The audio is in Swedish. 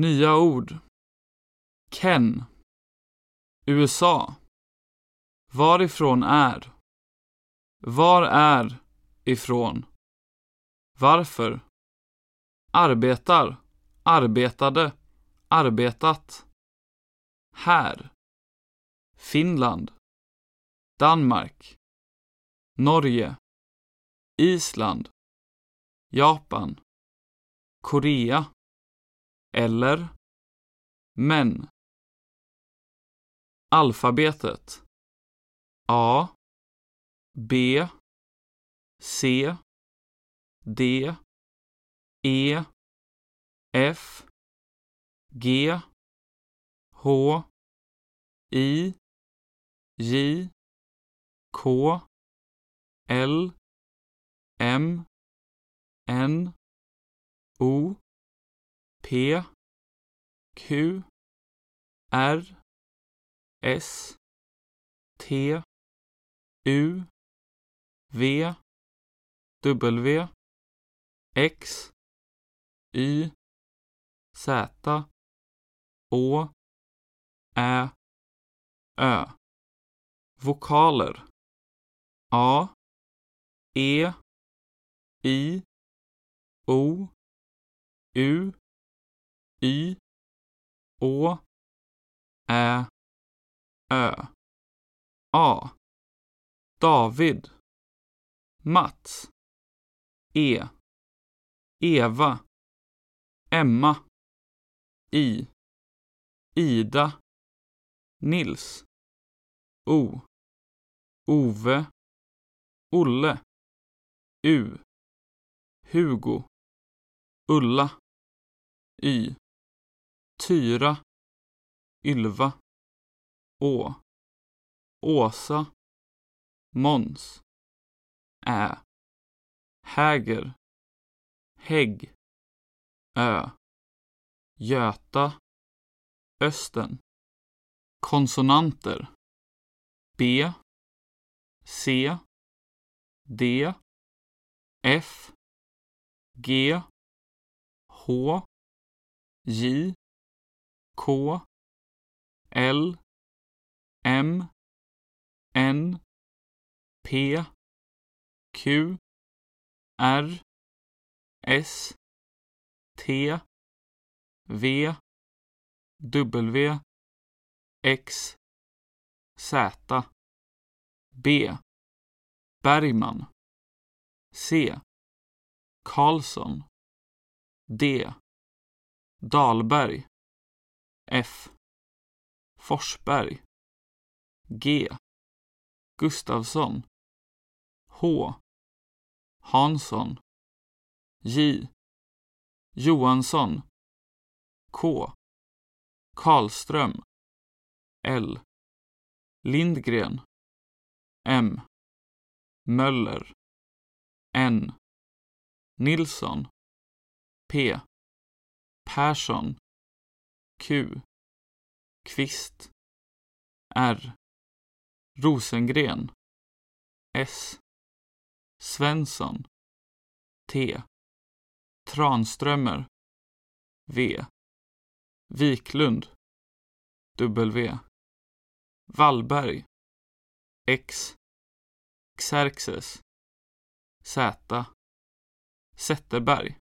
Nya ord. Ken. USA. Varifrån är? Var är ifrån? Varför? Arbetar, arbetade, arbetat. Här. Finland. Danmark. Norge. Island. Japan. Korea. Eller. Men. Alfabetet. A. B. C. D. E. F. G. H. I. J. K. L. M. N. O. P. Q. R. S. T. U. V. W. X. Y. Z. Å. Ä. Ö. Vokaler. A. E. I. O. U. Y. Å. Ä. Ö. A. David. Mats. E. Eva. Emma. I. Ida. Nils. O. Ove. Olle. U. Hugo. Ulla. Y. Tyra. Ylva. Å. Åsa. Måns. Ä. Häger. Hägg. Ö. Göta. Östen. Konsonanter. B. C. D. F. G. H. J. K. L. M. N. P. Q. R. S. T. V. W. X. Z. B. Bergman. C. Karlsson. D. Dahlberg. F. Forsberg. G. Gustavsson. H. Hansson. J. Johansson. K. Karlström. L. Lindgren. M. Möller. N. Nilsson. P. Persson. Q. Kvist. R. Rosengren. S. Svensson. T. Tranströmer. V. Wiklund. W. Wallberg. X. Xerxes. Z. Zetterberg.